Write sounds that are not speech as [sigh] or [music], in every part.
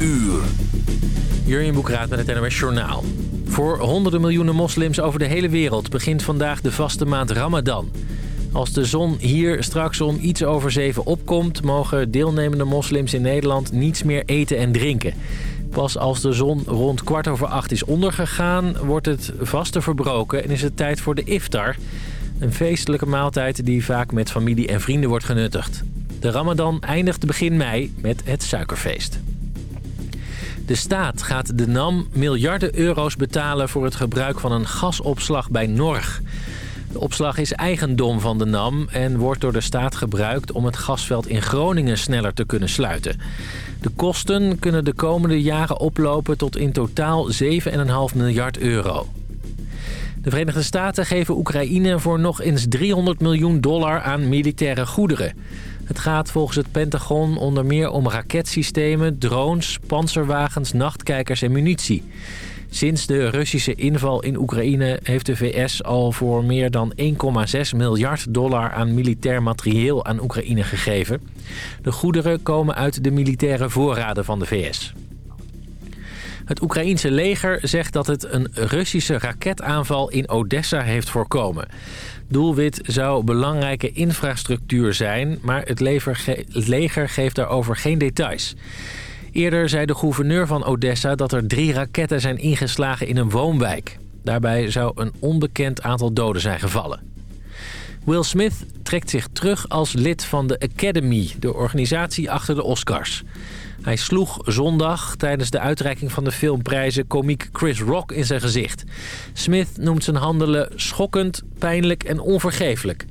uur. Boekraat met het NOS Journaal. Voor honderden miljoenen moslims over de hele wereld begint vandaag de vaste maand Ramadan. Als de zon hier straks om iets over zeven opkomt... mogen deelnemende moslims in Nederland niets meer eten en drinken. Pas als de zon rond kwart over acht is ondergegaan... wordt het vaste verbroken en is het tijd voor de iftar... een feestelijke maaltijd die vaak met familie en vrienden wordt genuttigd. De Ramadan eindigt begin mei met het suikerfeest. De staat gaat de NAM miljarden euro's betalen voor het gebruik van een gasopslag bij Norg. De opslag is eigendom van de NAM en wordt door de staat gebruikt om het gasveld in Groningen sneller te kunnen sluiten. De kosten kunnen de komende jaren oplopen tot in totaal 7,5 miljard euro. De Verenigde Staten geven Oekraïne voor nog eens 300 miljoen dollar aan militaire goederen. Het gaat volgens het Pentagon onder meer om raketsystemen, drones, panzerwagens, nachtkijkers en munitie. Sinds de Russische inval in Oekraïne heeft de VS al voor meer dan 1,6 miljard dollar aan militair materieel aan Oekraïne gegeven. De goederen komen uit de militaire voorraden van de VS. Het Oekraïense leger zegt dat het een Russische raketaanval in Odessa heeft voorkomen. Doelwit zou belangrijke infrastructuur zijn, maar het, leger geeft daarover geen details. Eerder zei de gouverneur van Odessa dat er drie raketten zijn ingeslagen in een woonwijk. Daarbij zou een onbekend aantal doden zijn gevallen. Will Smith trekt zich terug als lid van de Academy, de organisatie achter de Oscars. Hij sloeg zondag tijdens de uitreiking van de filmprijzen komiek Chris Rock in zijn gezicht. Smith noemt zijn handelen schokkend, pijnlijk en onvergeeflijk.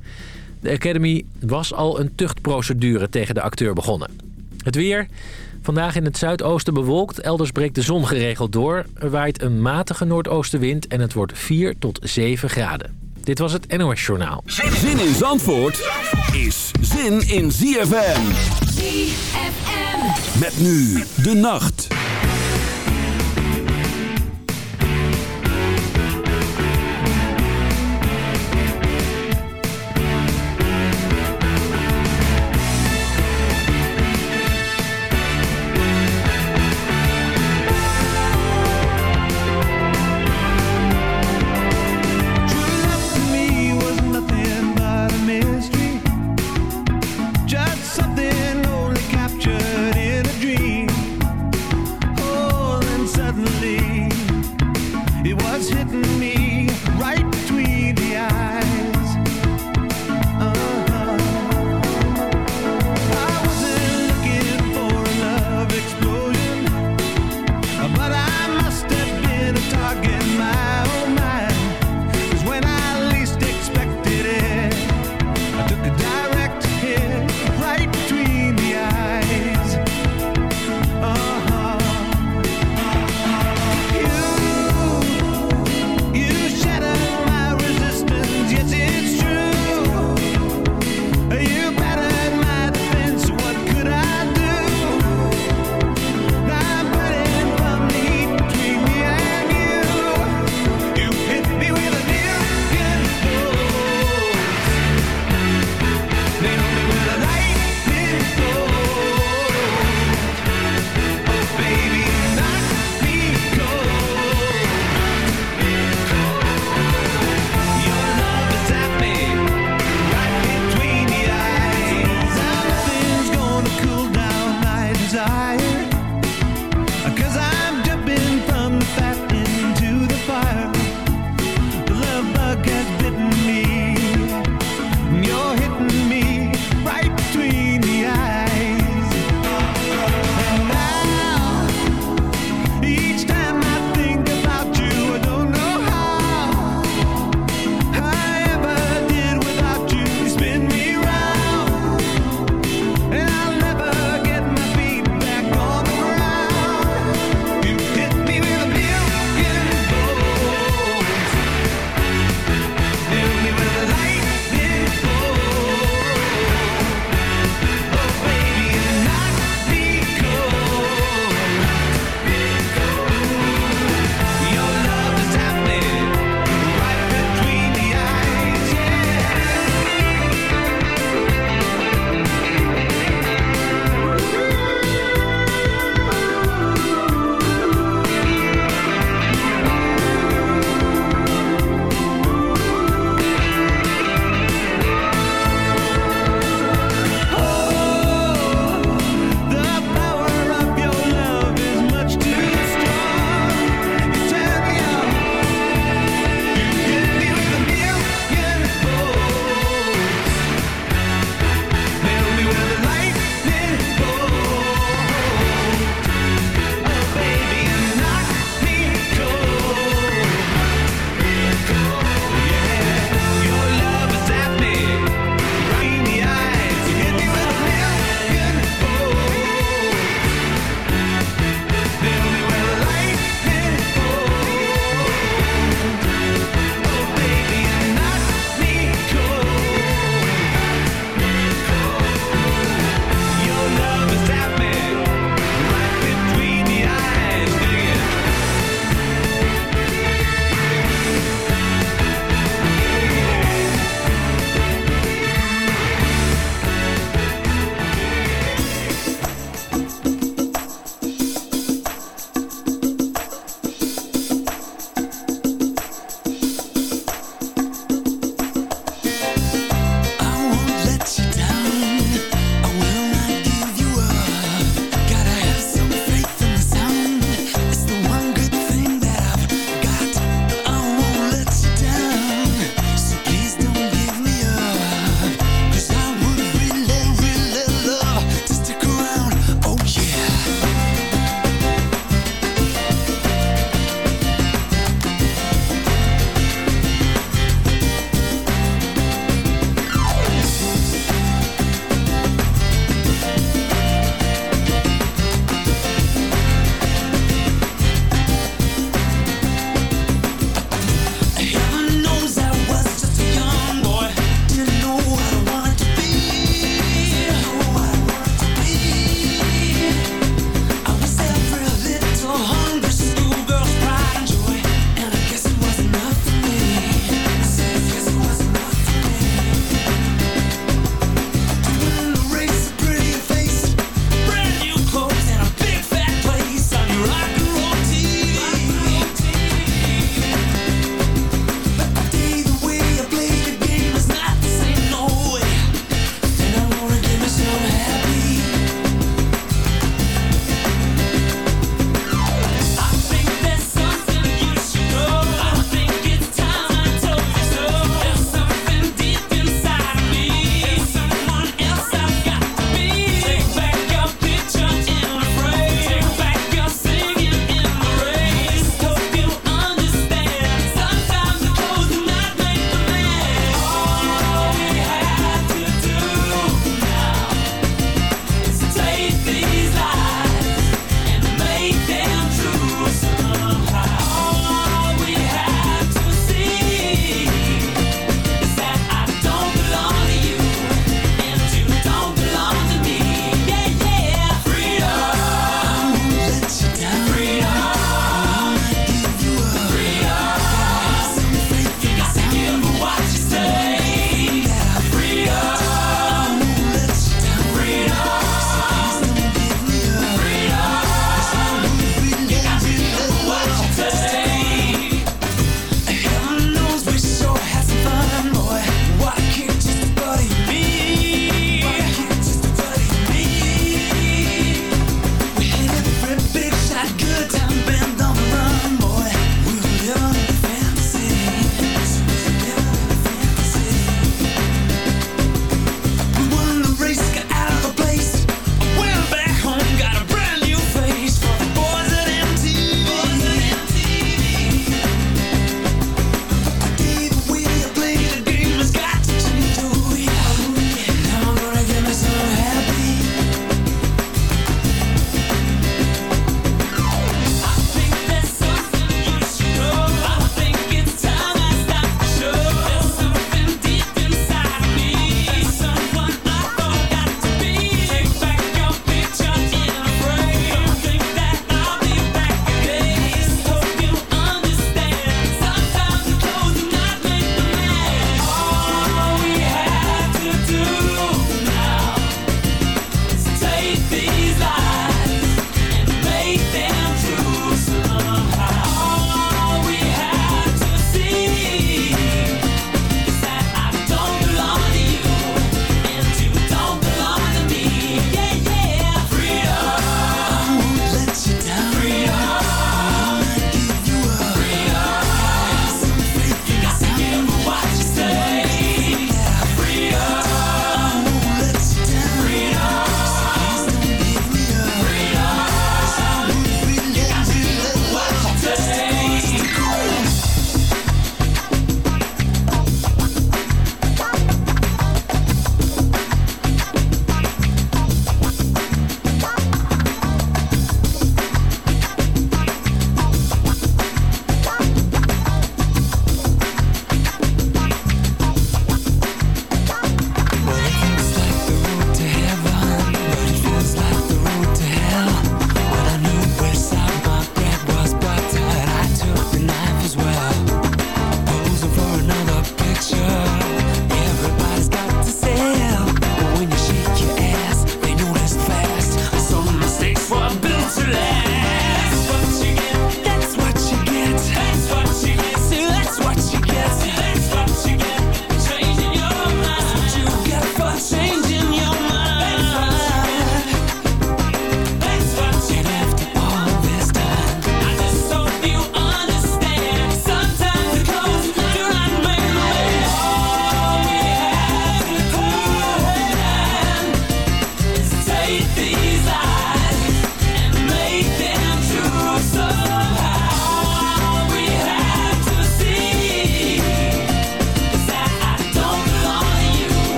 De Academy was al een tuchtprocedure tegen de acteur begonnen. Het weer. Vandaag in het zuidoosten bewolkt. Elders breekt de zon geregeld door. Er waait een matige noordoostenwind en het wordt 4 tot 7 graden. Dit was het NOS Journaal. Zin in Zandvoort is zin in ZFM. ZFM. Met nu de nacht.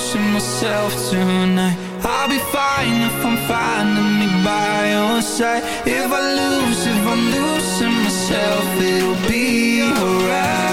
pushing myself tonight. I'll be fine if I'm finding me by your side. If I lose, if I'm losing myself It'll be alright.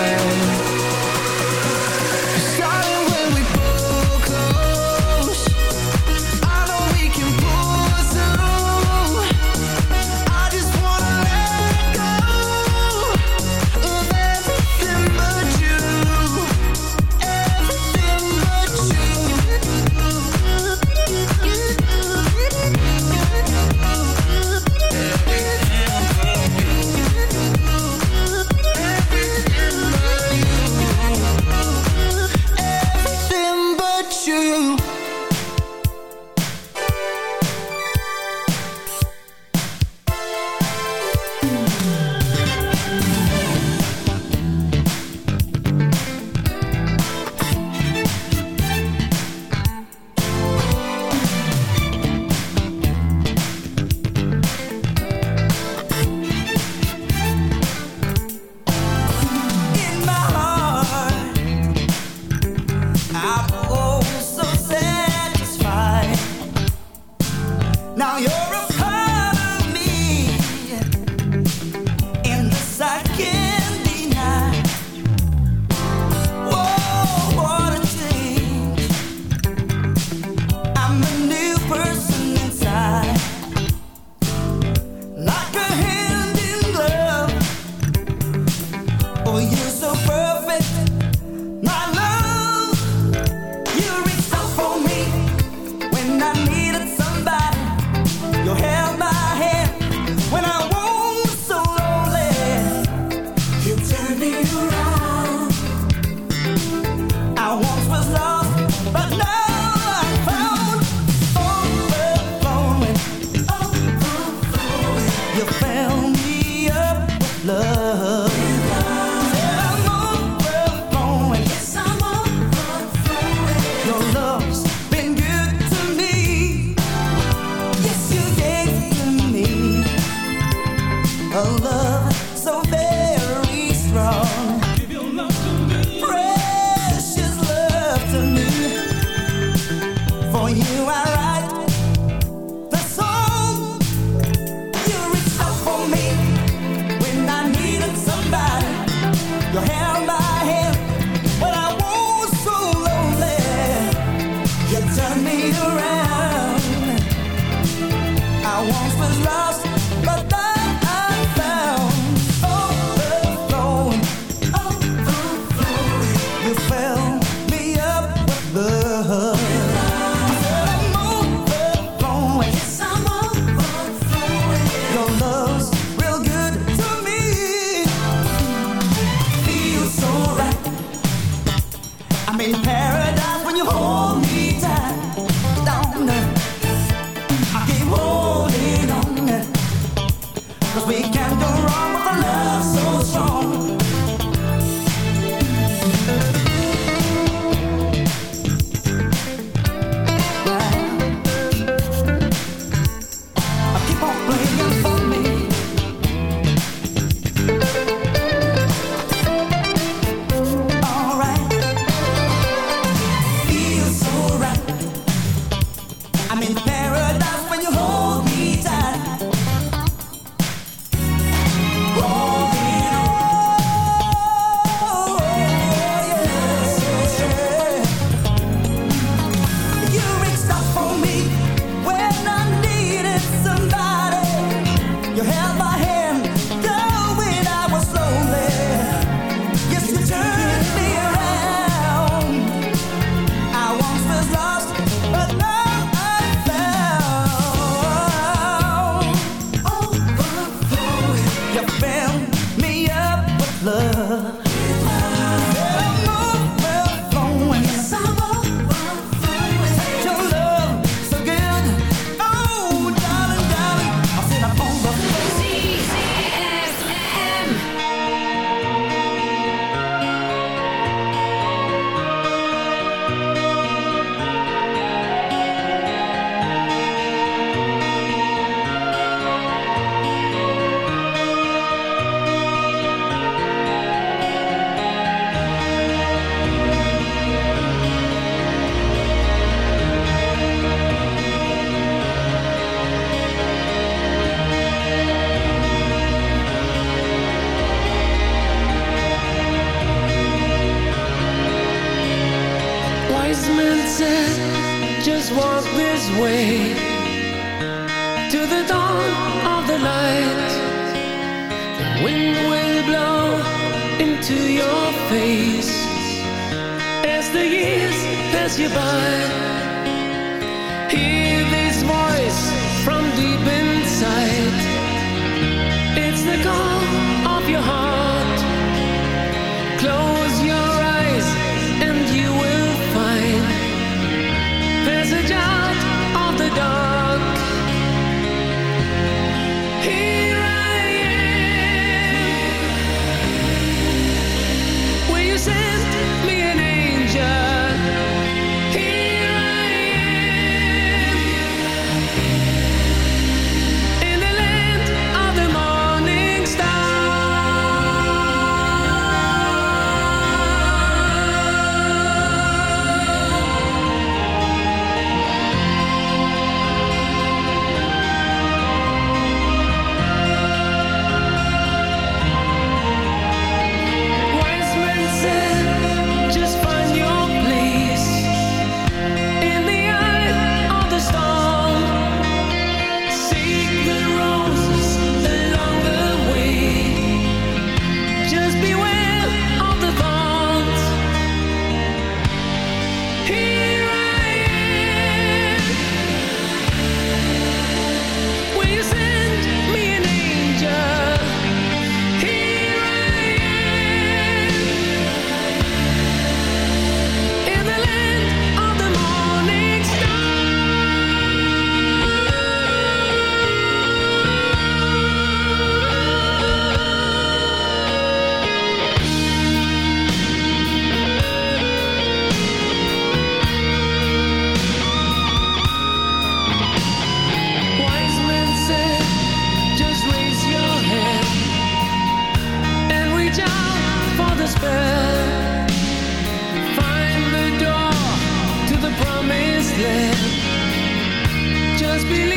believe.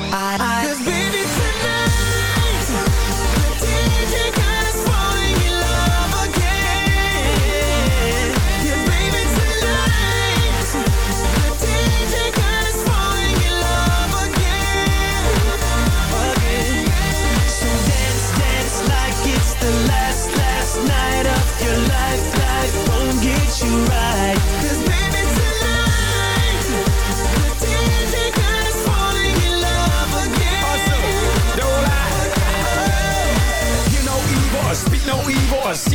eyes, eyes. Cause baby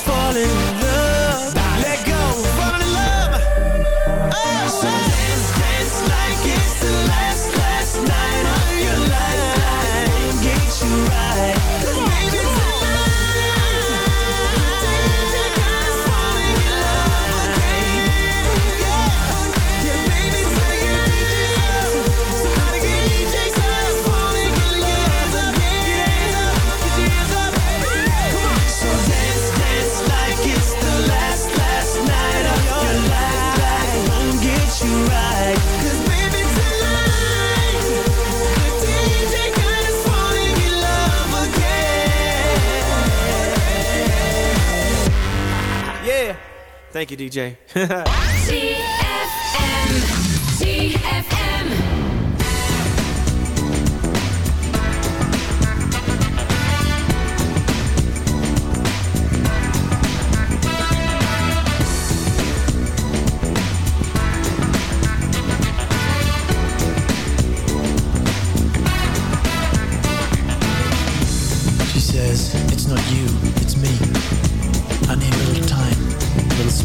falling in love. Thank you, DJ. [laughs]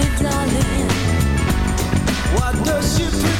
darling, darling. What does she pretend?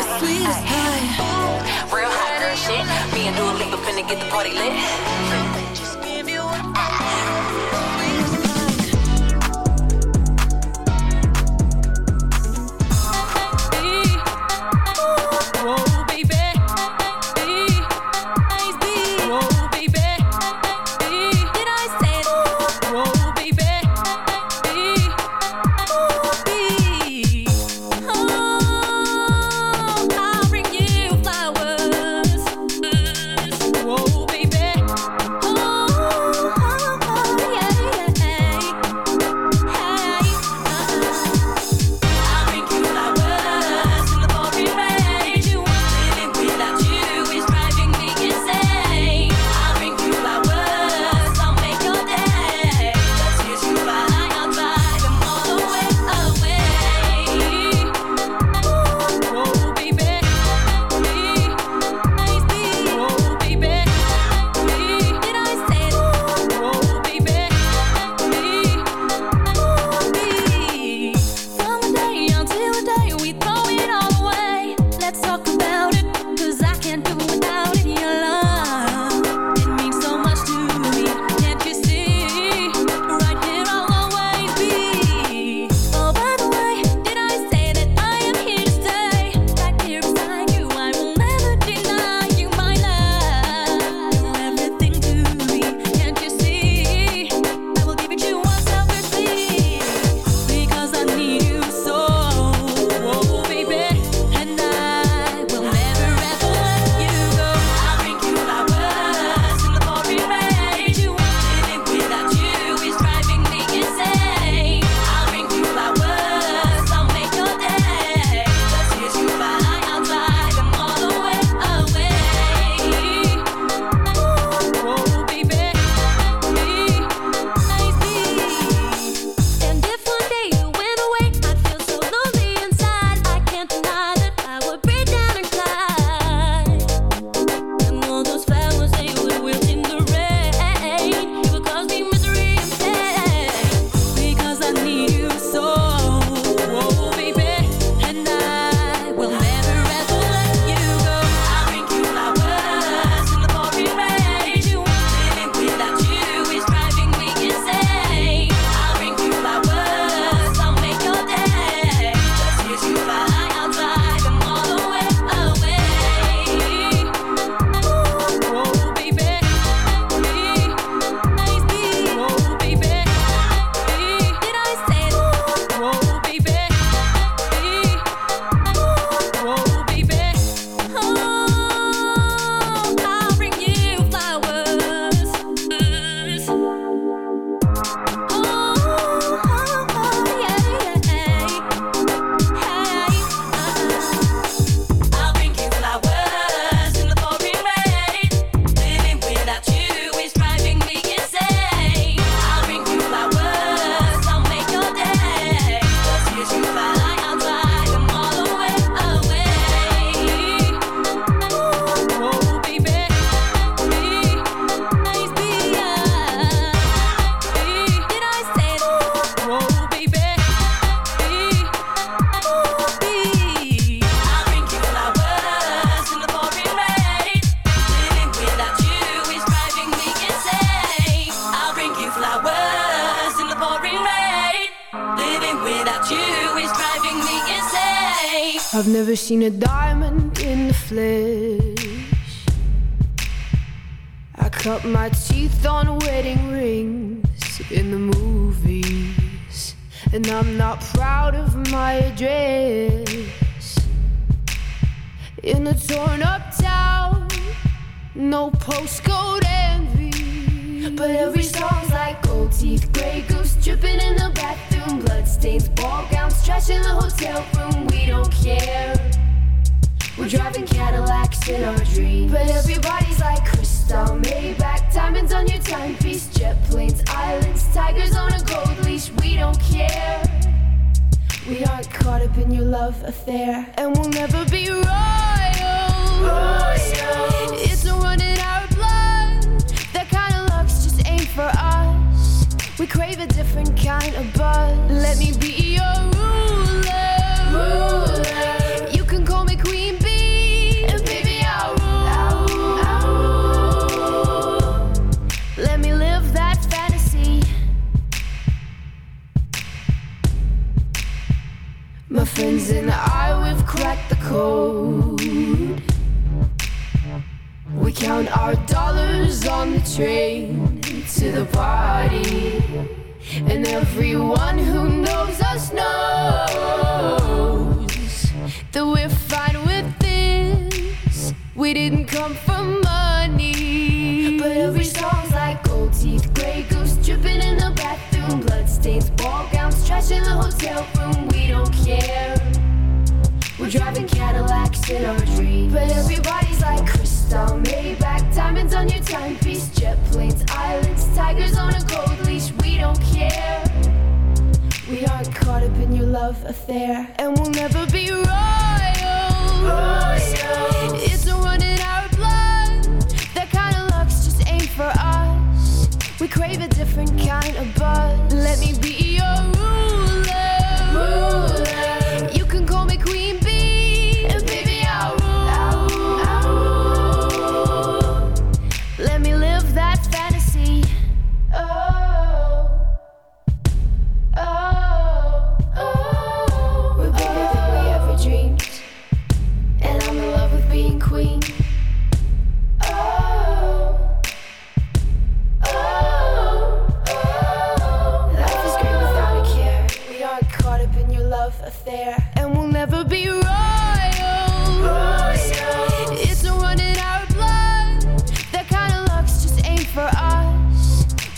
the sweetest high. Real hot girl shit. Me and Dua Lipa finna get the party lit. Just give you one. Ah.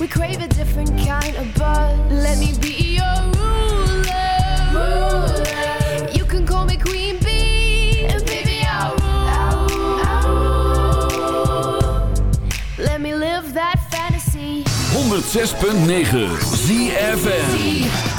We crave a different kind of buzz. Let me be your ruler. You can call me Queen Bee. And baby, I'll rule. Let me live that fantasy. 106.9 ZFN.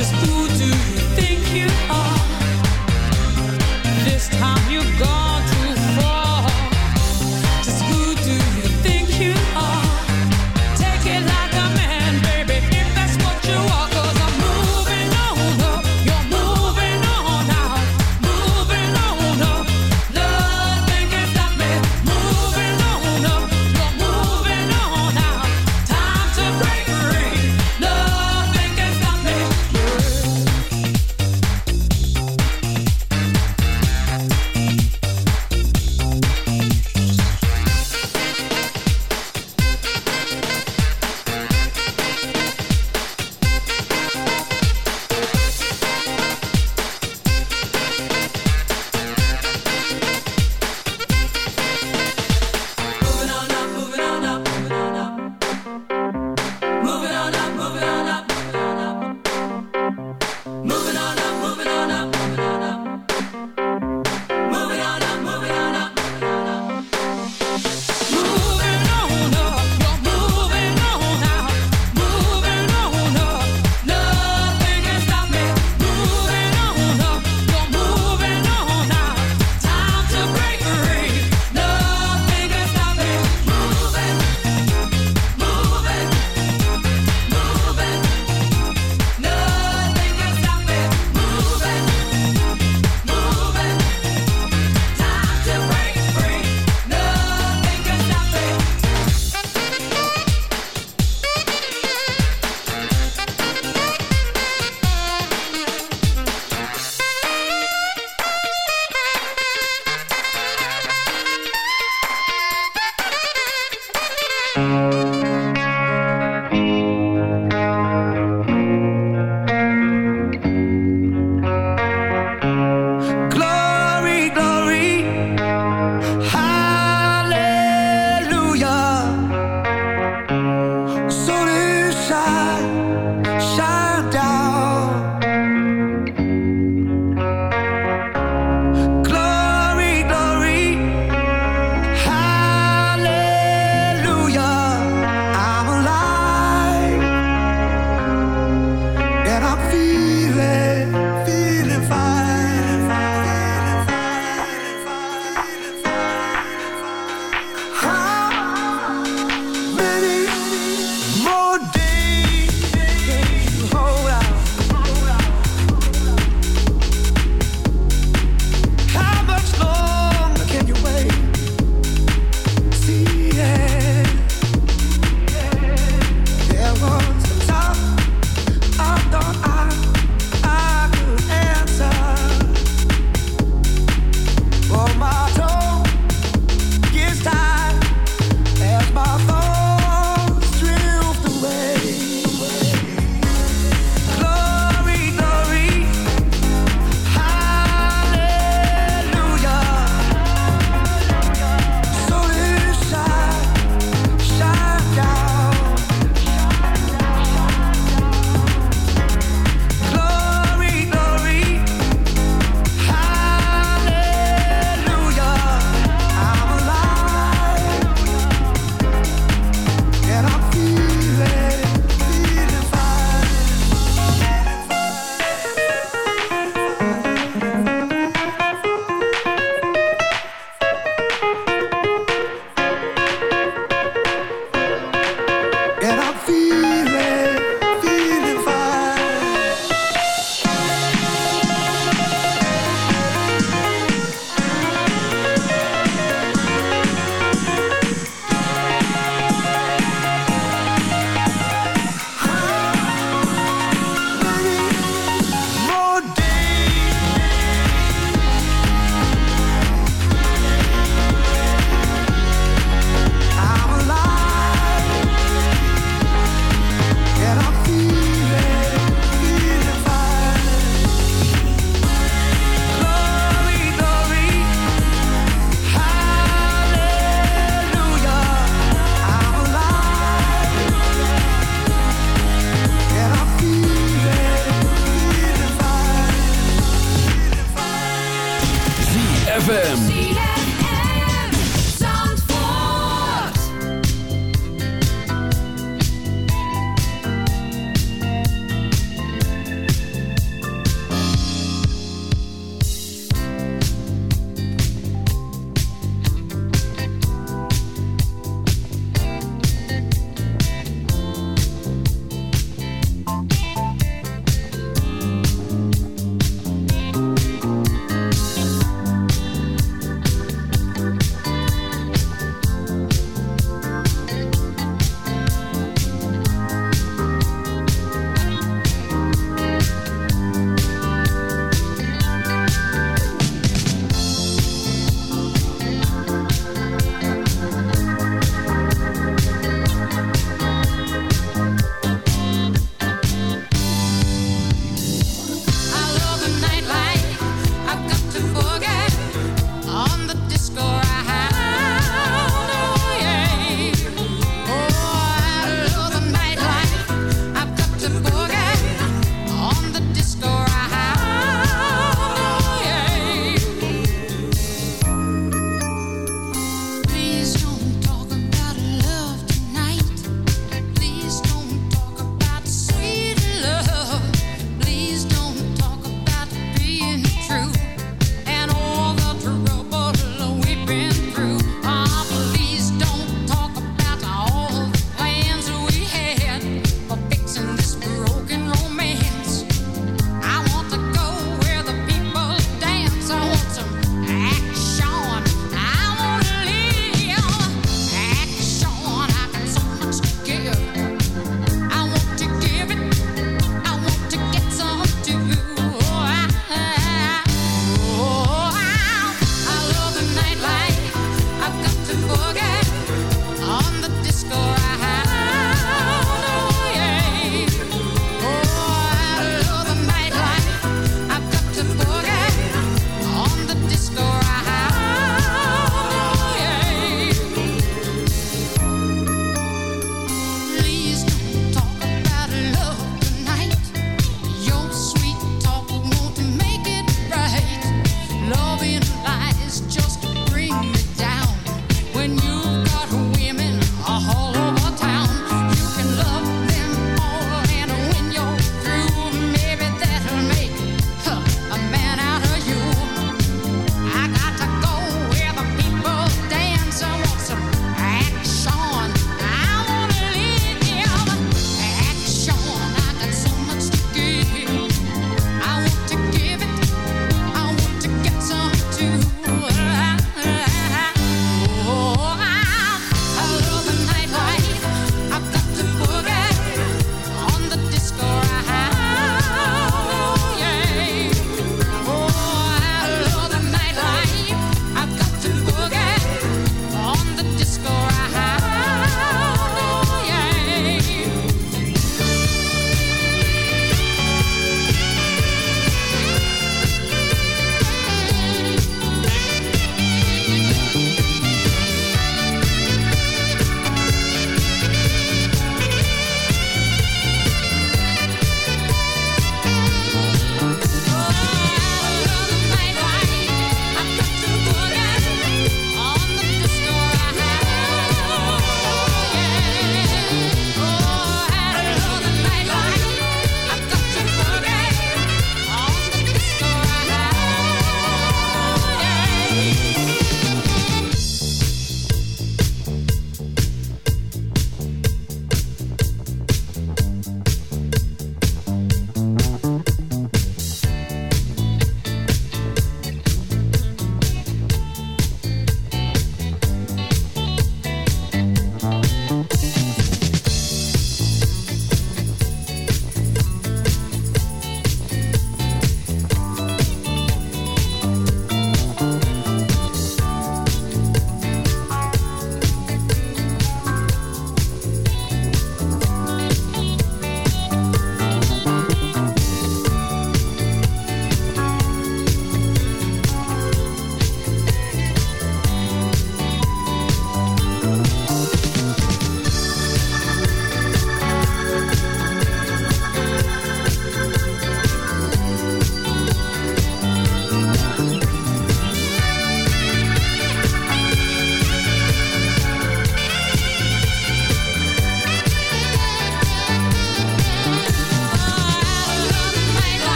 just through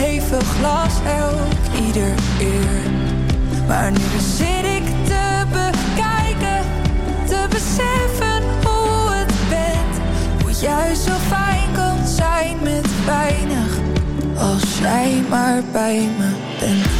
Geheven glas elk ieder uur. Maar nu zit ik te bekijken, te beseffen hoe het bent. Hoe juist zo fijn kan zijn met weinig, als jij maar bij me bent.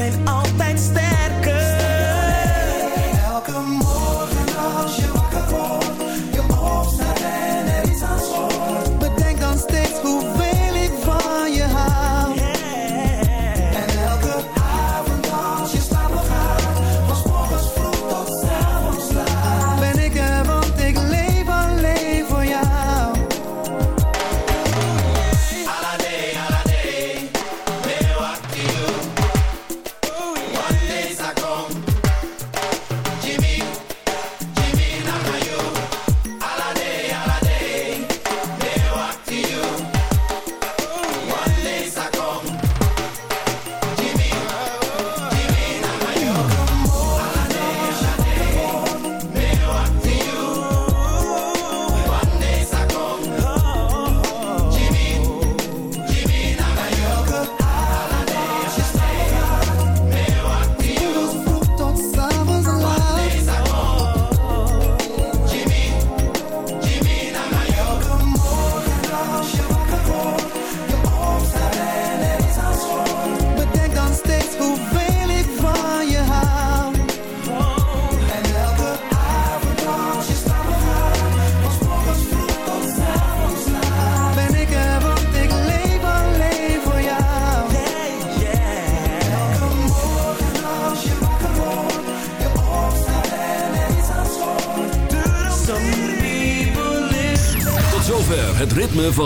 ain't all